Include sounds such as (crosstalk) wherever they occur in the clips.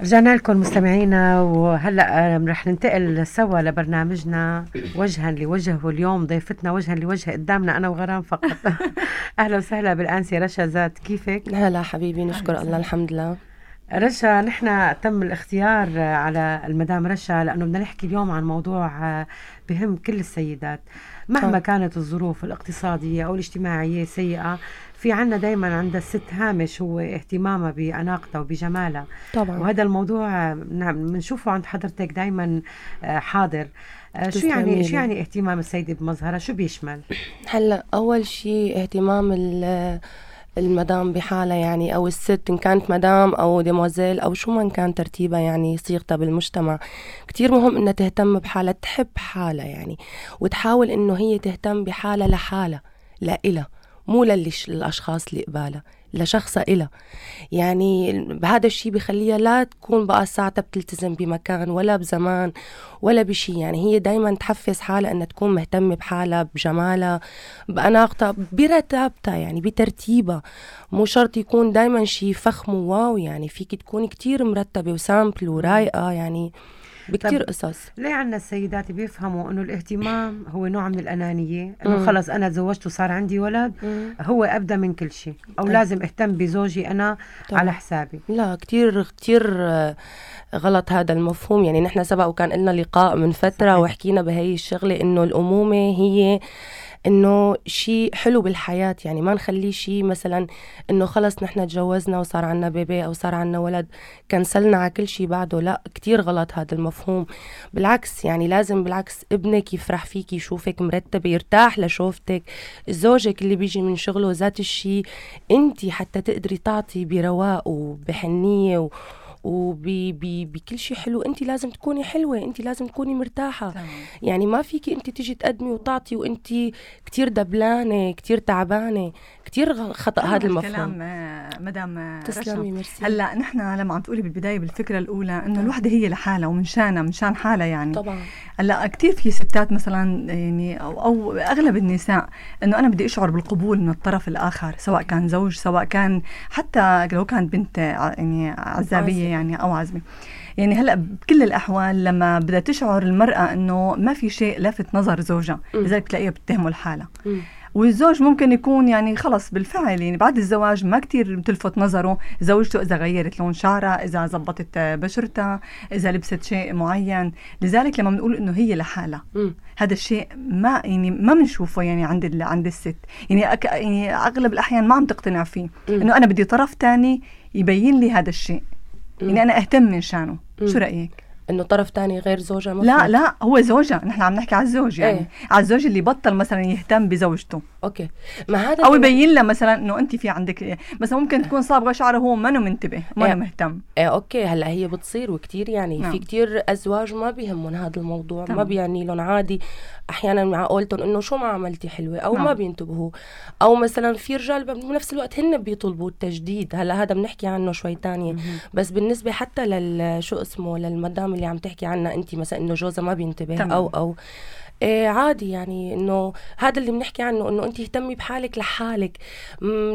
رجعنا لكم مستمعينا وهلأ رح ننتقل سوا لبرنامجنا. وجها لوجه واليوم ضيفتنا وجها لوجه قدامنا أنا وغرام فقط. (laughs) أهلا وسهلا بالانسه رشا ذات كيفك؟ هلا حبيبي نشكر الله الحمد لله. رشا نحن تم الاختيار على المدام رشا لأنه بدنا نحكي اليوم عن موضوع بهم كل السيدات. مهما كانت الظروف الاقتصادية أو الاجتماعية سيئة في عنا دايما عند الست هامش هو اهتمامها بأناقتها وبجمالها. طبعا. وهذا الموضوع نعم بنشوفه عند حضرتك دايما آه، حاضر. آه، شو يعني شو يعني اهتمام السيدة بمظهرها شو بيشمل؟ (clears throat) هلا أول شيء اهتمام المدام بحالها يعني أو الست إن كانت مدام أو ديموزيل أو شو ما كان ترتيبها يعني صيغتها بالمجتمع كتير مهم إنها تهتم بحالها تحب حالها يعني وتحاول إنه هي تهتم بحالها لحالها لإلها. مو للأشخاص اللي قبالها لشخصها إلها. يعني بهذا الشيء بخليها لا تكون بقى ساعتها بتلتزم بمكان ولا بزمان ولا بشيء يعني هي دايما تحفز حالها إنها تكون مهتمة بحالها بجمالها بأناقتها برتابتها يعني بترتيبها. مو شرط يكون دايما شيء فخم وواو يعني فيك تكوني كتير مرتبة وسامبل ورايقة. يعني بكتير قصص ليه عنا السيدات بيفهموا إنه الاهتمام هو نوع من الأنانية إنه خلص أنا تزوجت وصار عندي ولد مم. هو ابدا من كل شيء أو أه. لازم أهتم بزوجي أنا طبعا. على حسابي لا كتير كتير غلط هذا المفهوم يعني نحن سبق وكان لنا لقاء من فترة صحيح. وحكينا بهي الشغلة إنه الأمومة هي إنه شيء حلو بالحياة. يعني ما نخليه شيء مثلا إنه خلص نحن تجوزنا وصار عنا بيبي أو صار عنا ولد كنسلنا على كل شيء بعده. لا كتير غلط هذا المفهوم. بالعكس يعني لازم بالعكس ابنك يفرح فيك يشوفك مرتبه يرتاح لشوفتك. زوجك اللي بيجي من شغله ذات الشيء انت حتى تقدري تعطي برواق وبحنية و وبكل شيء حلو. انت لازم تكوني حلوة انت لازم تكوني مرتاحة. تمام. يعني ما فيكي انت تيجي تقدمي وتعطي وانت كتير دبلانة كتير تعبانة كتير خطأ هذا المفهوم. كلام آه، مدام آه، تسلمي ميرسي. هلأ نحن لما عم تقولي بالبداية بالفكرة الأولى إنه الوحدة هي لحالها ومن شانها من شان حالها يعني. طبعا. هلأ كثير في ستات مثلا يعني أو, أو أغلب النساء إنه أنا بدي أشعر بالقبول من الطرف الآخر سواء كان زوج سواء كان حتى لو كانت بنت يعني عزابية. يعني أو عزمه يعني هلأ بكل الأحوال لما بدها تشعر المرأة إنه ما في شيء لافت نظر زوجها لذلك بتلاقيها بتهمه لحالها. والزوج ممكن يكون يعني خلص بالفعل يعني بعد الزواج ما كتير بتلفت نظره زوجته إذا غيرت لون شعرها إذا زبطت بشرتها إذا لبست شيء معين. لذلك لما بنقول إنه هي لحالها هذا الشيء ما يعني ما بنشوفه يعني عند عند الست. يعني أك يعني أغلب الأحيان ما عم تقتنع فيه. إنه أنا بدي طرف تاني يبين لي هذا الشيء. يعني أنا أهتم من شانه. شو رأيك؟ إنه طرف تاني غير زوجها مفروض. لا لا هو زوجها نحن عم نحكي على الزوج يعني إيه؟ على الزوج اللي بطل مثلا يهتم بزوجته okay ما هذا أو يبين لها مثلا إنه أنت في عندك مثلا ممكن تكون صابغة شعره هو ما منتبه ما إيه؟ مهتم إيه okay هلأ هي بتصير وكثير يعني نعم. في كثير أزواج ما بيهمهم هذا الموضوع طبعا. ما بيعني لهم عادي أحيانا مع قولتهم إنه شو ما عملتي حلوة أو نعم. ما بينتبهوا أو مثلا في رجال بنفس الوقت هن بيطلبوا التجديد هلأ هذا بنحكي عنه شوي تانية بس بالنسبة حتى لل شو اسمه للمدام اللي عم تحكي عنها انت مثلا إنه جوزها ما بينتبه تمام. أو أو إيه عادي يعني إنه هذا اللي بنحكي عنه إنه انت اهتمي بحالك لحالك.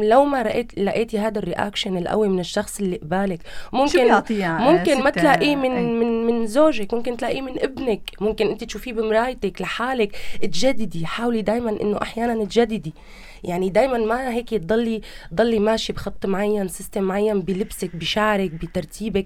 لو ما رأيت لقيتي هذا الرياكشن القوي من الشخص اللي قبالك ممكن ممكن ما تلاقيه من؟ من من زوجك ممكن تلاقيه من ابنك ممكن انت تشوفيه بمرايتك لحالك. تجددي حاولي دائما إنه أحيانا تجددي يعني دائما ما هيك تضلي ضلي ماشي بخط معين system معين بلبسك بشعرك بترتيبك.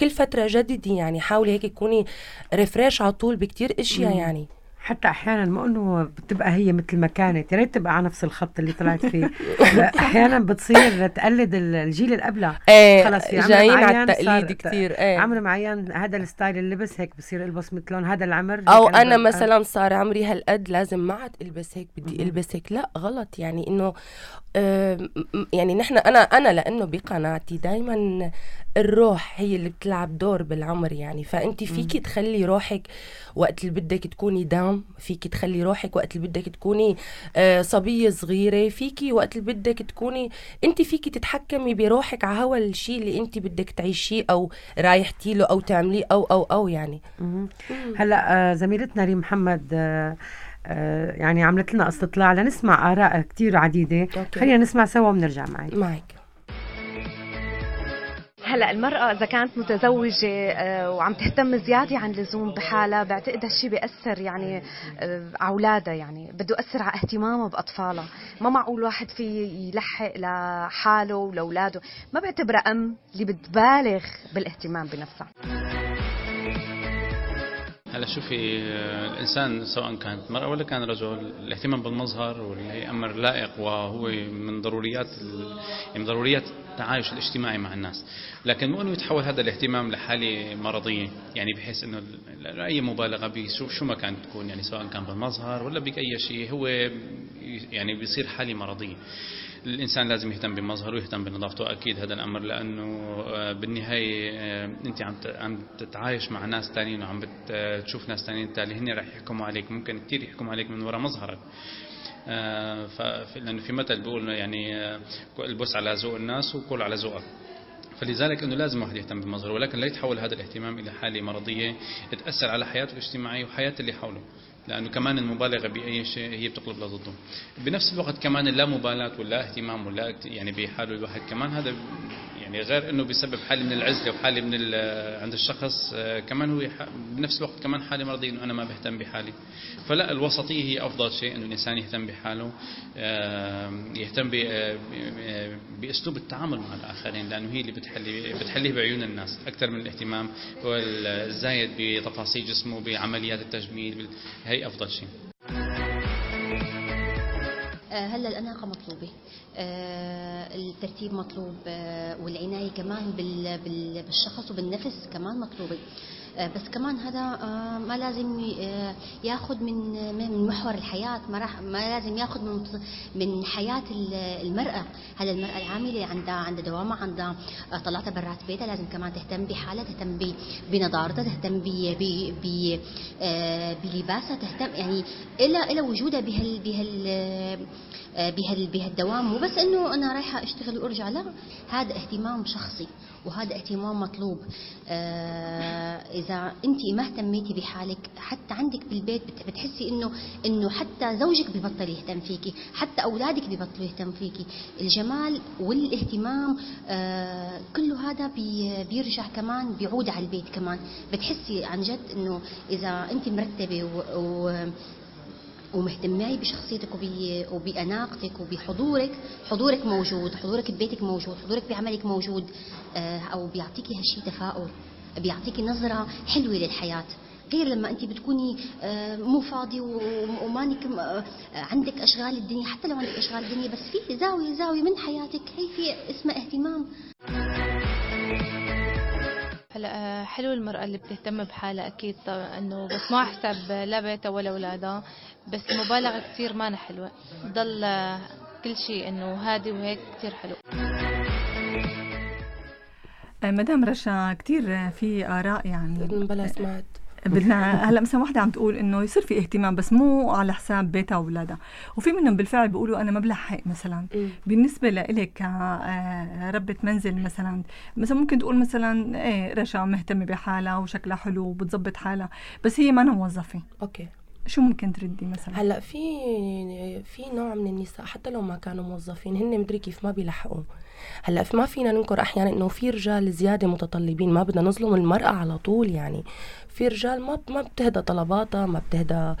كل فترة جددي يعني حاولي هيك تكوني refresh على طول بكتير أشياء يعني. حتى أحيانا ما إنه بتبقى هي مثل ما كانت يا ريت تبقى على نفس الخط اللي طلعت فيه. (laughs) أحيانا بتصير تقلد الجيل اللي قبلها. إيه خلص في جايين على التقليد كثير إيه. عمر معين هذا ال style اللبس هيك بصير ألبس مثلهم هذا العمر أو أنا مثلا صار عمري هالقد لازم ما عاد ألبس هيك بدي ألبس هيك. لا غلط. يعني إنه يعني نحن أنا أنا لأنه بقناعتي دائما الروح هي اللي بتلعب دور بالعمر يعني. فأنت فيكي تخلي روحك وقت اللي بدك تكوني دام فيكي تخلي روحك وقت اللي بدك تكوني آه، صبية صغيرة فيكي وقت اللي بدك تكوني أنت فيكي تتحكمي بروحك على هوا الشيء اللي أنت بدك تعيشيه أو رايحتي له أو تعمليه أو أو أو يعني. هلأ آه، زميلتنا ريم محمد آه، يعني عملت لنا استطلاع لنسمع آراء كثير عديدة. خلينا نسمع سوا وبنرجع معك. معك. هلا المرأة إذا كانت متزوجة آه، وعم تهتم زيادة عن اللزوم بحالها بعتقد هالشيء بيأثر يعني آه، على أولادها يعني بده يأثر على اهتمامها بأطفالها. ما معقول واحد في يلحق لحاله ولأولاده. ما بعتبرها أم اللي بتبالغ بالاهتمام بنفسها. هلا شوفي الإنسان سواء كانت مرأة ولا كان رجل الاهتمام بالمظهر واللي هي أمر لائق وهو من ضروريات من ضروريات التعايش الاجتماعي مع الناس. لكن مو إنه يتحول هذا الاهتمام لحالة مرضية يعني بحيث إنه أي مبالغة بشوف شو ما كانت تكون يعني سواء كان بالمظهر ولا باي شيء هو يعني بيصير حالة مرضية. الإنسان لازم يهتم بمظهره ويهتم بنظافته أكيد هذا الأمر لأنه آه، بالنهاية آه، أنت عم عم تتعايش مع ناس ثانيين وعم بتشوف ناس ثانيين بالتالي هن رح يحكموا عليك ممكن كثير يحكموا عليك من وراء مظهرك. آه، لأنه في مثل بيقول يعني البس على ذوق الناس وكل على ذوقك. فلذلك إنه لازم الواحد يهتم بمظهره ولكن لا يتحول هذا الاهتمام إلى حالة مرضية تأثر على حياته الاجتماعية وحياة اللي حوله. لأنه كمان المبالغة بأي شيء هي بتقلب لضده. بنفس الوقت كمان اللامبالاة ولا اهتمام ولا يعني بحاله الواحد كمان هذا يعني غير إنه بيسبب حاله من العزلة وحاله من عند الشخص آه، كمان هو بنفس الوقت كمان حاله مرضيه إنه أنا ما بهتم بحالي. فلا الوسطية هي أفضل شيء إنه الإنسان يهتم بحاله يهتم آه، بأسلوب التعامل مع الآخرين لأنه هي اللي بتحلي بتحليه بعيون الناس أكثر من الاهتمام الزايد بتفاصيل جسمه بعمليات التجميل هي أفضل شيء. آه، هلا الأناقة مطلوبة. آه، الترتيب مطلوب. آه، والعناية كمان بالشخص وبالنفس كمان مطلوبة. آه، بس كمان هذا آه، ما لازم آه، ياخذ من من محور الحياة. ما راح ما لازم ياخذ من من حياة المرأة. هذا المرأة العاملة عندها عندها دوامها عندها طلعتها برات بيتها. لازم كمان تهتم بحالها تهتم بنضارتها تهتم بلباسها تهتم يعني إلى إلى وجودها بهال بهال بهال بهالدوام. مو بس إنه أنا رايحة أشتغل وأرجع. لا هذا اهتمام شخصي. وهذا اهتمام مطلوب. إذا أنت ما اهتميتي بحالك حتى عندك بالبيت بتحسي انه إنه حتى زوجك ببطل يهتم فيكي حتى أولادك ببطلوا يهتم فيكي. الجمال والاهتمام آه كله هذا بي بيرجع كمان بيعود على البيت كمان. بتحسي عن جد إنه إذا أنت مرتبة و ومهتماي بشخصيتك وبأناقتك وبحضورك. حضورك موجود حضورك ببيتك موجود حضورك بعملك موجود. آه، أو بيعطيكي هالشي تفاؤل بيعطيكي نظرة حلوة للحياة. غير لما أنت بتكوني آه، مو فاضي ومانك آه، عندك أشغال الدنيا حتى لو عندك أشغال الدنيا بس في زاوية زاوية من حياتك. هي في اسمها اهتمام. هلا آه، حلو المرأة اللي بتهتم بحالها أكيد إنه بس ما حسب لا بيتها ولا أولادها بس المبالغة كثير ما حلوة. ضل كل شيء إنه هادي وهيك كثير حلو. آه، مدام رشا كثير في آراء يعني. بلا سمعت بدنا هلا مثلا وحدة عم تقول إنه يصير في اهتمام بس مو على حساب بيتها وأولادها. وفي منهم بالفعل بيقولوا أنا ما بلحق مثلا. بالنسبة لإلك كربة آه، منزل مثلا مثلا ممكن تقول مثلا إيه رشا مهتمة بحالها وشكلها حلو وبتظبط حالها بس هي ما موظفه أوكي. شو ممكن تردي مثلا؟ هلأ في في نوع من النساء حتى لو ما كانوا موظفين هن مدري كيف ما بيلحقوا. هلأ ما فينا ننكر أحيانا إنه في رجال زيادة متطلبين ما بدنا نظلم المرأة على طول يعني. في رجال ما ما بتهدى طلباتها ما بتهدى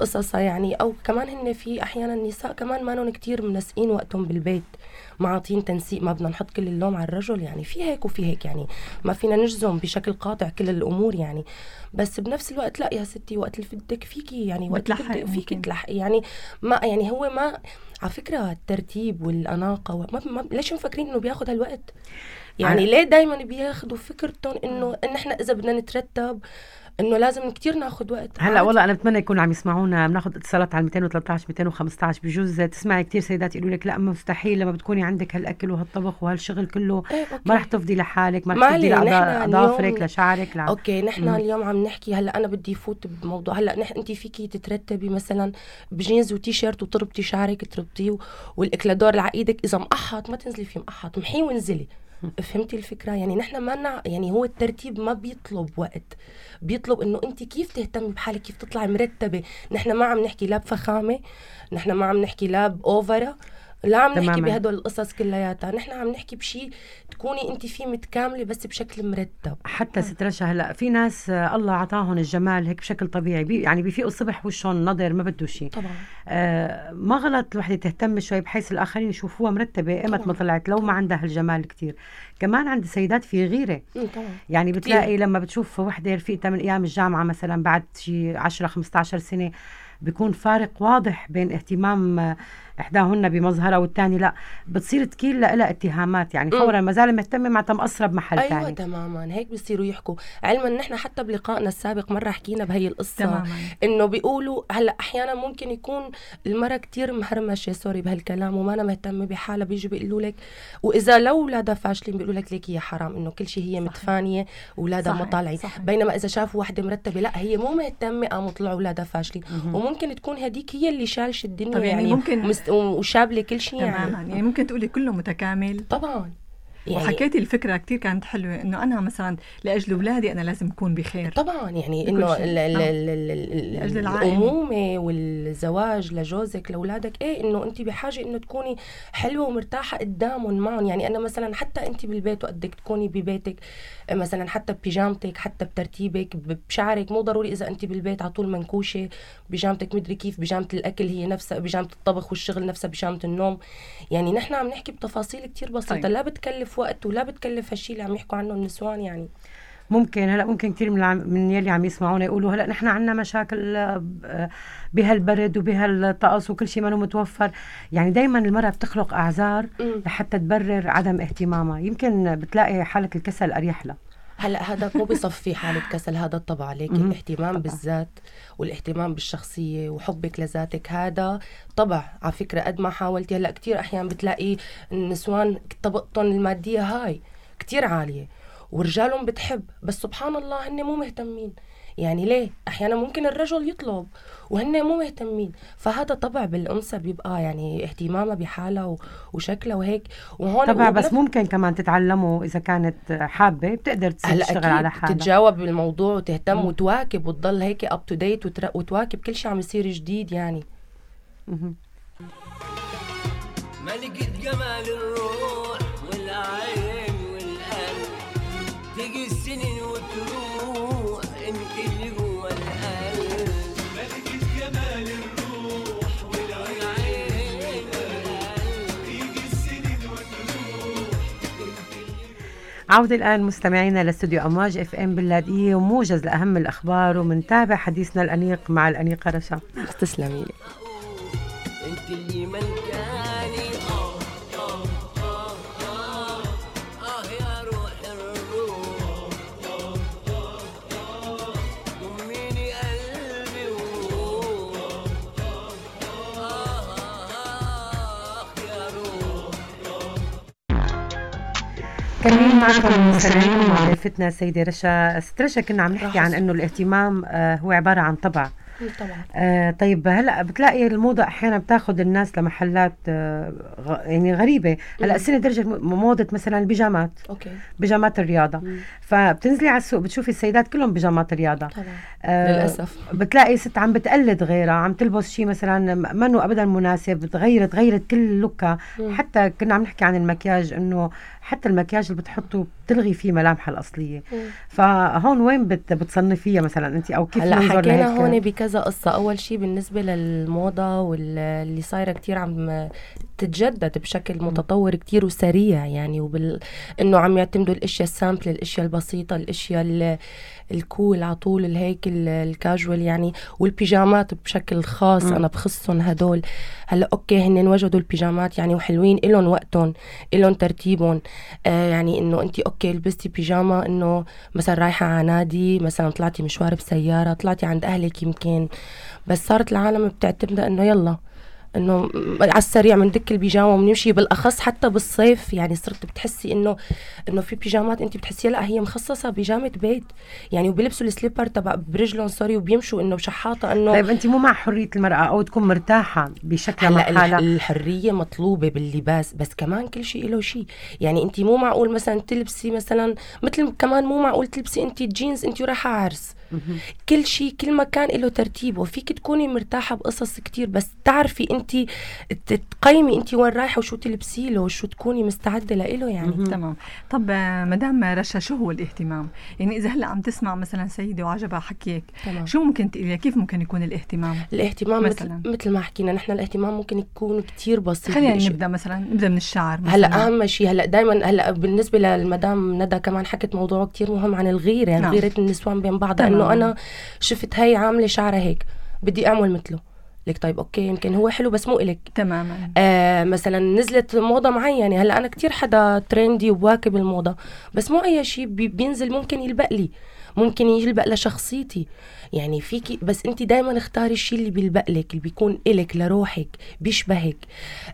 قصصها يعني. أو كمان هن في أحيانا نساء كمان ما كتير منسقين وقتهم بالبيت. ما عاطين تنسيق ما بدنا نحط كل اللوم على الرجل يعني في هيك وفي هيك يعني ما فينا نجزم بشكل قاطع كل الأمور يعني. بس بنفس الوقت لا يا ستي وقت اللي بدك فيكي يعني وقت اللي بدك فيكي تلحقي يعني ما يعني هو ما على فكرة الترتيب والأناقة ما, ما ليش مفكرين إنه بياخذ هالوقت؟ يعني ليه دائما بياخذوا فكرتهم إنه إن إحنا إذا بدنا نترتب إنه لازم كتير ناخذ وقت. هلا والله أنا بتمنى يكونوا عم يسمعونا بناخذ اتصالات على 213 215 بجوز تسمعي كتير سيدات يقولوا لك لا مستحيل لما بتكوني عندك هالأكل وهالطبخ وهالشغل كله إيه ما رح تفضي لحالك ما رح تفضي لاظافرك لشعرك لع... okay نحن اليوم عم نحكي هلا أنا بدي فوت بموضوع هلا نحن انت فيكي تترتبي مثلا بجينز وتيشيرت وتربطي شعرك تربطيه والإكلادور على إيدك إذا مقحط ما تنزلي فيه مقحط محيه وانزلي. فهمتي الفكرة؟ يعني نحن ما نع... يعني هو الترتيب ما بيطلب وقت. بيطلب إنه انت كيف تهتمي بحالك؟ كيف تطلعي مرتبة؟ نحن ما عم نحكي لا بفخامه نحن ما عم نحكي لا ب over لا عم نحكي بهدول القصص كلياتها. نحن عم نحكي بشيء تكوني انت فيه متكاملة بس بشكل مرتب. حتى ست رشا هلا في ناس الله عطاهم الجمال هيك بشكل طبيعي. بي يعني بيفيقوا الصبح وشهم نضر ما بده شيء طبعا. آه ما غلط الوحدة تهتم شوي بحيث الآخرين يشوفوها مرتبة ايمت ما طلعت لو ما عندها الجمال كتير. كمان عند السيدات في غيرة. طبعا. يعني بتلاقي كتير. لما بتشوف وحدة رفيقتها من أيام الجامعة مثلا بعد شي 10 15 سنة بيكون فارق واضح بين اهتمام إحداهن بمظهرها والثاني لا. بتصير تكيل لها اتهامات يعني فورا ما زال مهتمة مع مقصره بمحل أيوة تاني. تماما. هيك بصيروا يحكوا. علما نحن حتى بلقائنا السابق مرة حكينا بهي القصة تماما. إنه بيقولوا هلأ أحيانا ممكن يكون المرأة كتير مهرمشة سوري بهالكلام وما أنا مهتمة بحالها. بيجوا بيقولوا لك وإذا لو اولادها فاشلين بيقولوا لك ليك يا حرام إنه كل شيء هي صحيح. متفانية واولادها مو طالعين بينما إذا شافوا وحدة مرتبة لأ هي مو مهتمة قاموا طلعوا اولادها فاشلين. وممكن تكون هذيك هي اللي شالش الدنيا يعني, يعني ممكن مست... وشابله كل شيء يعني. تماما يعني ممكن تقولي كله متكامل. طبعا. يعني وحكيتي الفكرة كثير كانت حلوة إنه أنا مثلا لأجل أولادي أنا لازم أكون بخير. طبعا يعني إنه الأمومة والزواج لجوزك لأولادك إيه إنه انت بحاجة إنه تكوني حلوة ومرتاحة قدامهم معهم يعني أنا مثلا حتى انت بالبيت وقدك تكوني ببيتك مثلا حتى ببيجامتك حتى بترتيبك بشعرك. مو ضروري إذا انت بالبيت على طول منكوشة بيجامتك مدري كيف بيجامة الأكل هي نفسها بيجامة الطبخ والشغل نفسها بيجامة النوم. يعني نحن عم نحكي بتفاصيل كتير بسيطة طيب. لا بتكلف وقت ولا بتكلف هالشيء اللي عم يحكوا عنه النسوان يعني. ممكن هلا ممكن كثير من من يلي عم يسمعونا يقولوا هلا نحن عندنا مشاكل آه، بهالبرد وبهالطقس وكل شيء ما متوفر. يعني دائما المرأة بتخلق أعذار لحتى تبرر عدم اهتمامها. يمكن بتلاقي حاله الكسل أريح لها. هلا هذا مو بصفي حالة كسل هذا الطبع. عليك الاهتمام بالذات والاهتمام بالشخصية وحبك لذاتك هذا طبع. على فكرة قد ما حاولتي هلا كثير أحيان بتلاقي النسوان طبقتهم المادية هاي كثير عالية ورجالهم بتحب بس سبحان الله هن مو مهتمين. يعني ليه؟ أحيانا ممكن الرجل يطلب وهن مو مهتمين. فهذا طبع بالأنثى بيبقى يعني اهتمامها بحالها وشكلها وهيك. وهون طبعا بس ممكن كمان تتعلموا إذا كانت حابة بتقدر تشتغل على حالها. تتجاوب بالموضوع وتهتم وتواكب وتضل هيك up to date وتواكب كل شيء عم يصير جديد يعني. ملكة جمال الروح والعين. عودة الآن مستمعينا لأستوديو أمواج إف إم باللاذقية وموجز لأهم الأخبار ومنتابع حديثنا الأنيق مع الأنيقة رشا. تسلمي لي. أنت اللي كمين معكم المستمعين مع ضيفتنا السيدة رشا ست رشا كنا عم نحكي عن إنه الاهتمام هو عبارة عن طبع. طبعا. آه طيب هلأ بتلاقي الموضة أحيانا بتاخذ الناس لمحلات آه. يعني غريبة. هلأ السنة درجة موضة مثلا البيجامات أوكي. بيجامات الرياضة. مم. فبتنزلي على السوق بتشوفي السيدات كلهم بيجامات رياضه طبعا. آه للأسف. بتلاقي ست عم بتقلد غيرها عم تلبس شيء مثلا منه ابدا مناسب تغيرت غيرت كل لوكها حتى كنا عم نحكي عن المكياج إنه حتى المكياج اللي بتحطه بتلغي فيه ملامحها الأصلية. مم. فهون وين بت بتصنفيها مثلا؟ انت أو كيف هلأ حكينا هون بكذا قصة. أول شيء بالنسبة للموضة واللي صايرة كثير عم تتجدد بشكل متطور كتير وسريع يعني وبال إنه عم يعتمدوا الأشياء ال simple الأشياء البسيطة الأشياء ال cool على طول الهيك الكاجوال يعني والبيجامات بشكل خاص م. أنا بخصهم هدول. هلأ okay هن وجدوا البيجامات يعني وحلوين إلهم وقتهم إلهم ترتيبهم آه يعني إنه انت okay لبستي بيجاما إنه مثلا رايحة على نادي مثلا طلعتي مشوار بسيارة طلعتي عند أهلك يمكن بس صارت العالم بتعتمد إنه يلا إنه على السريع بندك البيجامة وبنمشي بالأخص حتى بالصيف. يعني صرت بتحسي إنه إنه في بيجامات أنت بتحسيها لا هي مخصصة بيجامة بيت. يعني وبيلبسوا ال slipper تبع برجلهم sorry وبيمشوا إنه بشحاطة إنه طيب أنت مو مع حرية المرأة أو تكون مرتاحة بشكلها مع حالها الحرية مطلوبة باللباس بس كمان كل شيء له شيء. يعني أنت مو معقول مثلا تلبسي مثلا مثل كمان مو معقول تلبسي أنت جينز أنت ورايحة عرس. كل شيء كل مكان له ترتيب وفيك تكوني مرتاحة بقصص كتير بس تعرفي انت تقيمي انت وين رايحة وشو تلبسي له وشو تكوني مستعدة له يعني. تمام. طب مدام رشا شو هو الاهتمام؟ يعني إذا هلأ عم تسمع مثلا سيدة وعجبها حكيك تمام. شو ممكن تقولي كيف ممكن يكون الاهتمام؟ الاهتمام مثلا. مثل ما حكينا نحن الاهتمام ممكن يكون كتير بسيط. خلينا نبدأ مثلا نبدأ من الشعر مثلاً. هلا أهم شيء هلأ دائما هلأ بالنسبة للمدام ندى كمان حكت موضوع كتير مهم عن الغيرة يعني نعم. غيرة النسوان بين بعضها انه أنا شفت هي عاملة شعرها هيك بدي أعمل مثله. لك طيب أوكي يمكن هو حلو بس مو إلك. تماما. آه مثلا نزلت موضة معينة. هلأ أنا كتير حدا ترندي وواكب الموضة بس مو أي شيء بينزل ممكن يلبق لي ممكن يلبق لشخصيتي. يعني فيكي بس انت دائما اختاري الشيء اللي بيلبق لك اللي بيكون إلك لروحك بيشبهك.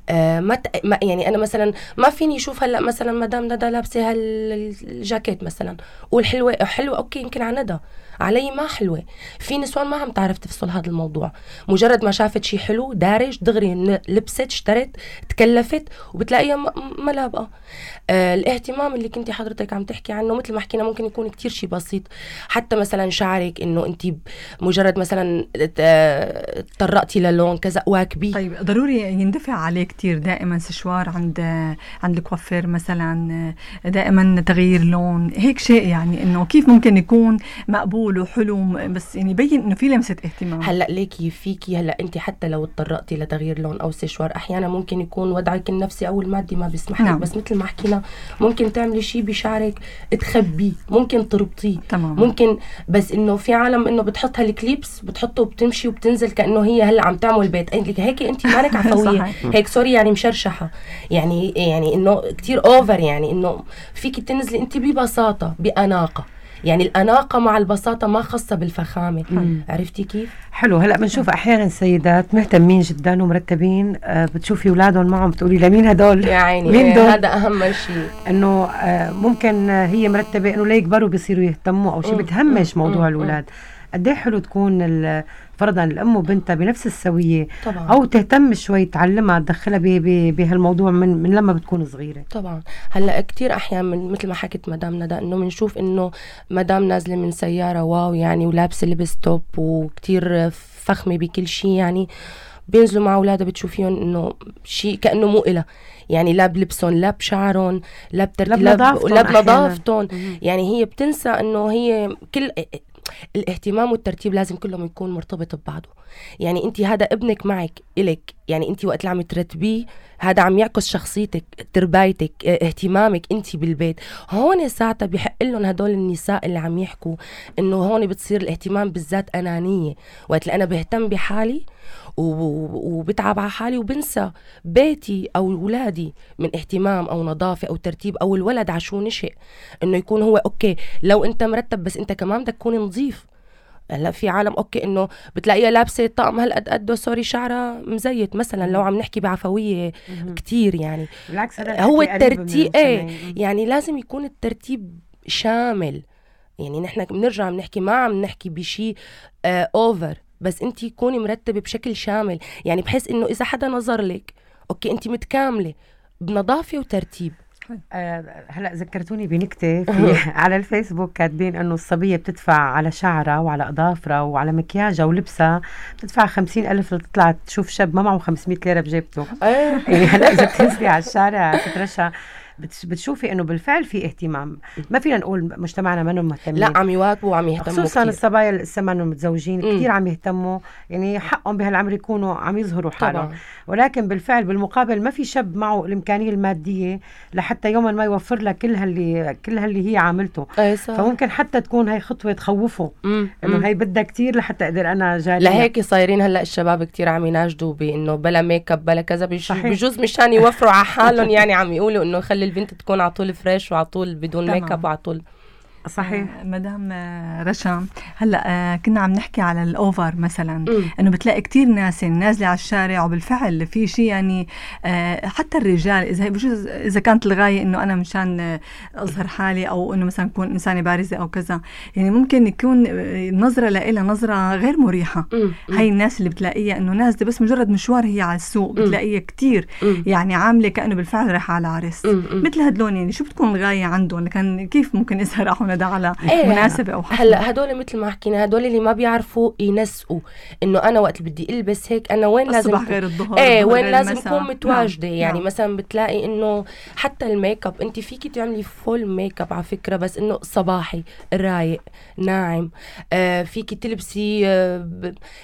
آه ما, ت... ما يعني أنا مثلا ما فيني أشوف هلأ مثلا مدام ندى لابسة هالجاكيت مثلا قول حلوة حلوة أوكي يمكن على ندى. علي ما حلوة. في نسوان ما عم تعرف تفصل هذا الموضوع. مجرد ما شافت شيء حلو دارج دغري لبست اشترت تكلفت وبتلاقيها ما لابقه آه الاهتمام اللي كنت حضرتك عم تحكي عنه مثل ما حكينا ممكن يكون كتير شيء بسيط. حتى مثلا شعرك إنه أنت مجرد مثلا تطرقتي للون كذا واكبي. طيب ضروري يندفع عليه كتير دائما سشوار عند عند الكوافير مثلا دائما تغيير لون. هيك شيء يعني إنه كيف ممكن يكون مقبول وحلو بس يعني يبين إنه في لمسة اهتمام. هلأ ليكي فيكي هلأ انت حتى لو تطرقتي لتغيير لون أو سشوار أحيانا ممكن يكون وضعك النفسي أو المادي ما بيسمح لك نعم. بس مثل ما حكينا ممكن تعملي شيء بشعرك تخبيه ممكن تربطيه. تمام. ممكن بس إنه في عالم إنه بتحط هال clips بتحطه وبتمشي وبتنزل كأنه هي هلأ عم تعمل بيت. هيك انت مالك (laughs) عفوية. هيك sorry يعني مشرشحة. يعني يعني إنه كثير over يعني إنه فيك تنزلي انت ببساطة بأناقة. يعني الأناقة مع البساطة ما خاصة بالفخامة مم. عرفتي كيف؟ حلو هلا بنشوف أحيانا سيدات مهتمين جدا ومرتبين آه بتشوفي أولادهم معهم بتقولي لمين هدول؟ يا عيني مين دول؟ هذا أهم شيء إنه آه ممكن هي مرتبة إنه ليكبروا بيصيروا يهتموا أو شيء بتهمش موضوع الأولاد قد إيه حلو تكون فرضا الأم وبنتها بنفس السوية طبعا. أو تهتم شوي تعلمها تدخلها بهالموضوع من من لما بتكون صغيرة. طبعا. هلأ كثير احيان مثل ما حكت مدام ندى إنه بنشوف إنه مدام نازلة من سيارة واو يعني ولابسة لبس توب وكثير فخمة بكل شيء يعني بينزلوا مع أولادها بتشوفيهم إنه شيء كأنه مو إلها يعني لا بلبسهم لا بشعرهم لا بترتيب لا بنظافتهم يعني هي بتنسى إنه هي كل الاهتمام والترتيب لازم كلهم يكون مرتبط ببعضه. يعني انت هذا ابنك معك إلك. يعني انت وقت اللي عم ترتبيه هذا عم يعكس شخصيتك تربايتك آه، اهتمامك انت بالبيت. هون ساعتها بحق لهم هدول النساء اللي عم يحكوا إنه هون بتصير الاهتمام بالذات أنانية. وقت اللي أنا بهتم بحالي وبتعب على حالي وبنسى بيتي أو اولادي من اهتمام أو نظافة أو ترتيب أو الولد على شو نشئ. إنه يكون هو okay لو أنت مرتب بس أنت كمان بدك تكون نظيف. هلا في عالم okay إنه بتلاقيها لابسة طقم هالقد قده sorry شعرها مزيت مثلا لو عم نحكي بعفوية كتير يعني. بالعكس هو الترتيب إيه يعني لازم يكون الترتيب شامل. يعني نحن بنرجع بنحكي ما عم نحكي بشيء آه over بس أنت كوني مرتبة بشكل شامل. يعني بحيث إنه إذا حدا نظر لك أوكي أنت متكاملة بنظافة وترتيب. آه هلا ذكرتوني بنكتة (laughs) على الفيسبوك كاتبين إنه الصبية بتدفع على شعرها وعلى أظافرها وعلى مكياجها ولبسها بتدفع خمسين ألف لتطلع تشوف شاب ما معه 500 ليرة بجيبته. إيه. يعني هلا إذا بتنزلي على الشارع تترشى بتشوفي إنه بالفعل في اهتمام. ما فينا نقول مجتمعنا منه مهتمين. لا عم يواكبوا وعم يهتموا خصوصا كتير. الصبايا لسه منهم متزوجين كثير عم يهتموا. يعني حقهم بهالعمر يكونوا عم يظهروا حالهم. ولكن بالفعل بالمقابل ما في شاب معه الإمكانية المادية لحتى يوما ما يوفر لها كل هاللي كل هاللي هي عاملته. أي صح. فممكن حتى تكون هي خطوة تخوفه. إنه هي بدها كثير لحتى أقدر أنا جاي لهيك صايرين هلأ الشباب كثير عم يناشدوا بإنه بلا make up بلا كذا بجوز مشان يوفروا على حالهم. (laughs) يعني عم يقولوا إنه خلي البنت تكون على طول fresh وعلى طول بدون make up وعلى طول. صحيح. آه مدام رشا هلا آه كنا عم نحكي على الأوفر مثلا. إنه بتلاقي كتير ناس نازلة على الشارع وبالفعل في شيء يعني آه حتى الرجال إذا بجوز اذا كانت الغاية إنه أنا مشان أظهر حالي أو إنه مثلا أكون إنسانة بارزة أو كذا. يعني ممكن يكون النظره لها نظرة غير مريحة. هاي الناس اللي بتلاقيها إنه نازلة بس مجرد مشوار هي على السوق. بتلاقيها كتير يعني عاملة كأنه بالفعل رايحة على عرس مثل هدول يعني شو بتكون الغاية عندهم؟ كان كيف ممكن يظهر ندى على إيه. مناسبه أو حفله هلأ هدول مثل ما حكينا هدول اللي ما بيعرفوا ينسقوا. إنه أنا وقت بدي ألبس هيك أنا وين لازم الصبح غير الظهر إيه وين لازم أكون متواجدة. نعم. يعني نعم. مثلا بتلاقي إنه حتى ال make up انت فيكي تعملي full make up على فكرة بس إنه صباحي رايق ناعم. آه فيكي تلبسي آه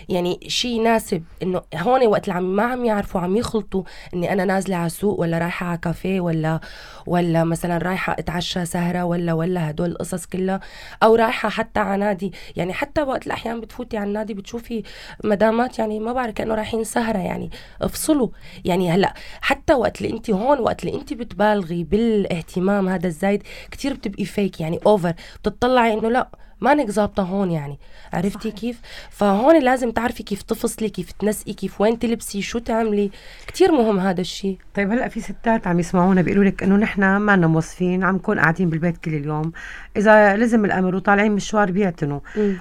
يعني شيء يناسب إنه هون وقت اللي عم ما عم يعرفوا عم يخلطوا إني أنا نازلة على سوق ولا رايحة على كافيه ولا ولا مثلا رايحة أتعشى سهرة ولا ولا هدول القصص كلها أو رايحة حتى على نادي. يعني حتى وقت الأحيان بتفوتي على النادي بتشوفي مدامات يعني ما بعرف كأنه رايحين سهرة يعني افصلوا. يعني هلأ حتى وقت اللي انت هون وقت اللي انت بتبالغي بالاهتمام هذا الزايد كثير بتبقي فيك يعني over بتطلعي إنه لأ مانك ظابطة هون يعني. عرفتي صحيح. كيف؟ فهون لازم تعرفي كيف تفصلي كيف تنسقي كيف وين تلبسي شو تعملي. كتير مهم هذا الشيء. طيب هلأ في ستات عم يسمعونا بيقولوا لك إنه نحن ما موظفين عم نكون قاعدين بالبيت كل اليوم. إذا لزم الأمر وطالعين مشوار بيعتنوا.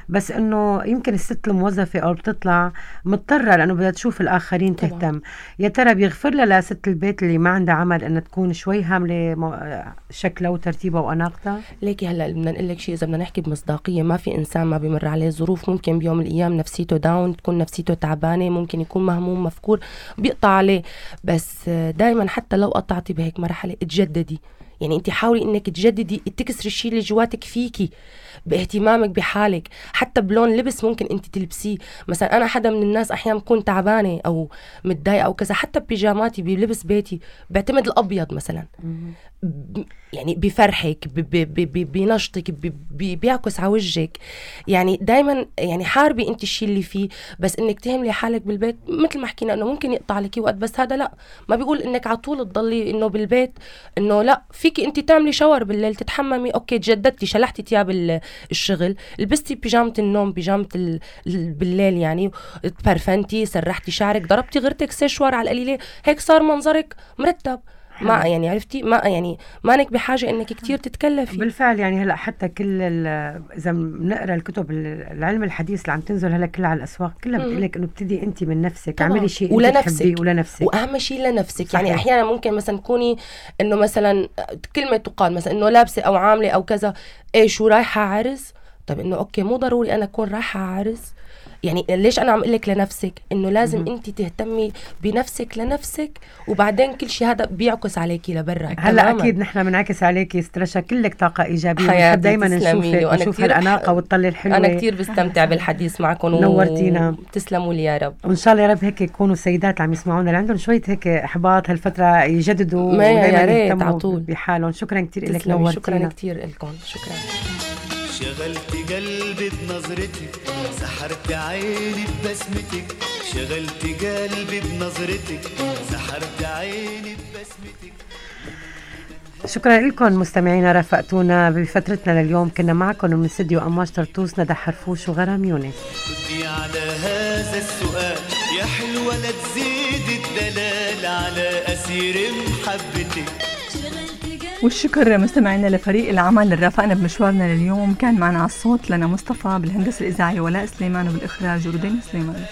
بس إنه يمكن الست الموظفة أو بتطلع مضطرة لأنه بدها تشوف الآخرين طبعا. تهتم. يا ترى بيغفر لها لست البيت اللي ما عندها عمل إنها تكون شوي هاملة شكلها وترتيبها وأناقتها؟ ليكي هلأ بدنا نقول لك شيء إذا بدنا نحكي بمصداقية ما في إنسان ما بيمر عليه ظروف. ممكن بيوم من الأيام نفسيته داون تكون نفسيته تعبانة ممكن يكون مهموم مفكور بيقطع عليه. بس دائما حتى لو قطعتي بهيك مرحلة تجددي يعني انت حاولي انك تجددي تكسري الشيء اللي جواتك فيكي. باهتمامك بحالك. حتى بلون لبس ممكن انت تلبسيه. مثلا أنا حدا من الناس أحيانا بكون تعبانة أو متضايقة أو كذا حتى ببيجاماتي بلبس بيتي بعتمد الأبيض مثلا. يعني بفرحك بنشطك بيعكس على وجهك. يعني دائما يعني حاربي انت الشيء اللي فيه. بس إنك تهملي حالك بالبيت مثل ما حكينا إنه ممكن يقطع لك وقت بس هذا لا. ما بيقول إنك على طول تضلي إنه بالبيت إنه لا. فيك انت تعملي shower بالليل تتحممي. okay تجددتي شلحتي ثياب الشغل. لبستي بيجامة النوم بيجامة بالليل يعني. تبرفنتي سرحتي شعرك ضربتي غرتك سيشوار على القليلة. هيك صار منظرك مرتب. ما يعني عرفتي؟ ما يعني مانك بحاجة إنك كثير تتكلفي. بالفعل يعني هلا حتى كل إذا بنقرأ الكتب العلم الحديث اللي عم تنزل هلا كلها على الأسواق كلها بتقول لك إنه ابتدي انت من نفسك اعملي شيء ولنفسك. ولنفسك. وأهم شيء لنفسك. يعني صحيح. يعني أحيانا ممكن مثلا تكوني إنه مثلا كلمة تقال مثلا إنه لابسة أو عاملة أو كذا إيه شو رايحة عرس؟ طيب إنه أوكي مو ضروري أنا أكون رايحة عرس. يعني ليش أنا عم أقول لك لنفسك؟ إنه لازم انت تهتمي بنفسك لنفسك وبعدين كل شيء هذا بيعكس عليكي لبرا. هلأ أكيد نحن بنعكس عليكي استرشا كلك طاقة إيجابية دائما نشوفك ونشوف الاناقه والطله الحلوة. أنا كثير بستمتع بالحديث معكم نورتينا. تسلموا لي يا رب. وإن شاء الله يا رب هيك يكونوا السيدات عم يسمعونا اللي عندهم شوية هيك إحباط هالفترة يجددوا ودائما يهتموا بحالهم. شكرا كثير لك نورتينا. شكرا كثير لكم شكرا. شغلت قلبي بنظرتك سحرت عيني ببسمتك. شغلت قلبي بنظرتك سحرت عيني ببسمتك. شكرا لكم مستمعينا رافقتونا بفترتنا لليوم. كنا معكم من استديو قماش طرطوس ندى حرفوش وغرام يونس. ردي على هذا السؤال يا حلوة لا تزيد الدلال على أسير محبتك. والشكر مستمعينا لفريق العمل اللي رافقنا بمشوارنا لليوم. كان معنا على الصوت لنا مصطفى بالهندسة الإذاعية ولاء سليمان وبالإخراج رودين سليمان.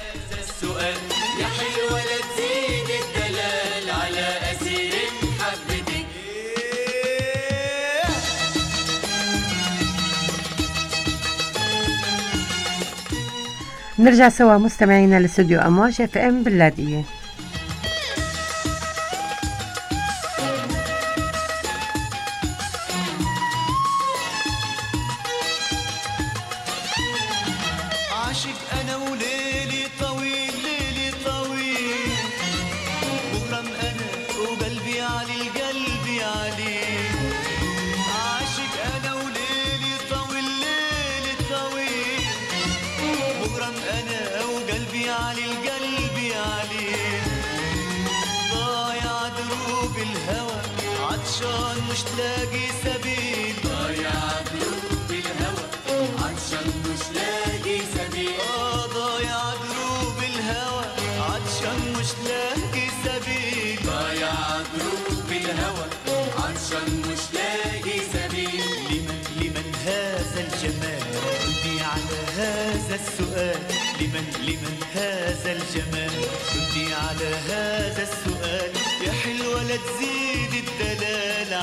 السؤال يا حلوة لا تزيد الدلال على اسير محبتك نرجع سوا مستمعينا لاستوديو امواج FM باللاذقيه السؤال. لمن لمن هذا الجمال؟ ردي على هذا السؤال. يا حلوة لا تزيد الدلال